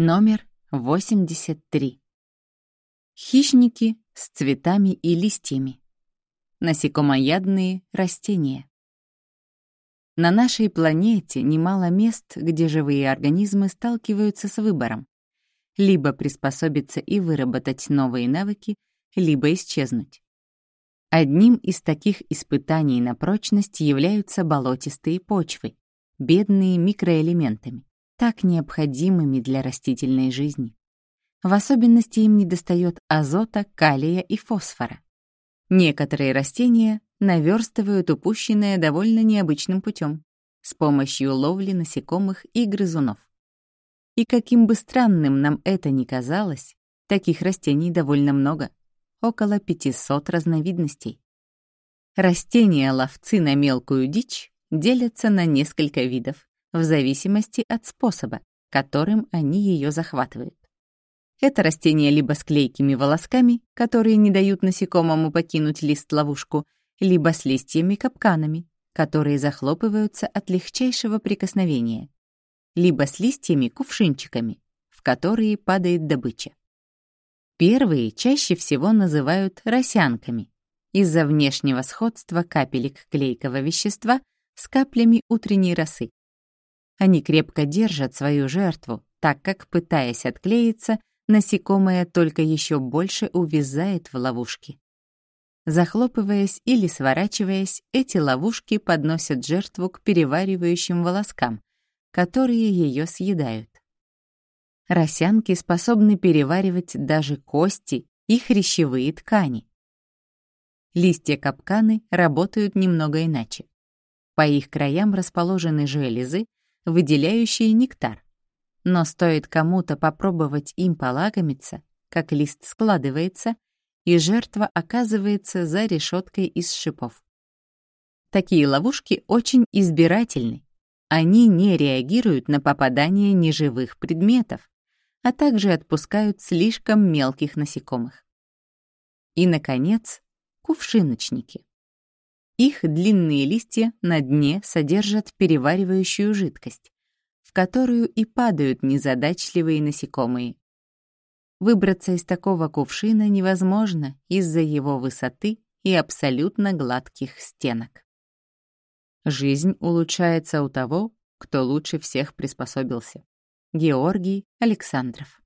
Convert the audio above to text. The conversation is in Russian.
Номер 83. Хищники с цветами и листьями. Насекомоядные растения. На нашей планете немало мест, где живые организмы сталкиваются с выбором. Либо приспособиться и выработать новые навыки, либо исчезнуть. Одним из таких испытаний на прочность являются болотистые почвы, бедные микроэлементами так необходимыми для растительной жизни. В особенности им недостает азота, калия и фосфора. Некоторые растения наверстывают упущенное довольно необычным путем с помощью ловли насекомых и грызунов. И каким бы странным нам это ни казалось, таких растений довольно много, около 500 разновидностей. Растения-ловцы на мелкую дичь делятся на несколько видов, в зависимости от способа, которым они ее захватывают. Это растение либо с клейкими волосками, которые не дают насекомому покинуть лист-ловушку, либо с листьями-капканами, которые захлопываются от легчайшего прикосновения, либо с листьями-кувшинчиками, в которые падает добыча. Первые чаще всего называют росянками из-за внешнего сходства капелек клейкого вещества с каплями утренней росы. Они крепко держат свою жертву, так как, пытаясь отклеиться, насекомое только еще больше увязает в ловушке. Захлопываясь или сворачиваясь, эти ловушки подносят жертву к переваривающим волоскам, которые ее съедают. Росянки способны переваривать даже кости и хрящевые ткани. Листья капканы работают немного иначе. По их краям расположены железы, выделяющие нектар. Но стоит кому-то попробовать им полакомиться, как лист складывается, и жертва оказывается за решеткой из шипов. Такие ловушки очень избирательны. Они не реагируют на попадание неживых предметов, а также отпускают слишком мелких насекомых. И, наконец, кувшиночники. Их длинные листья на дне содержат переваривающую жидкость, в которую и падают незадачливые насекомые. Выбраться из такого кувшина невозможно из-за его высоты и абсолютно гладких стенок. Жизнь улучшается у того, кто лучше всех приспособился. Георгий Александров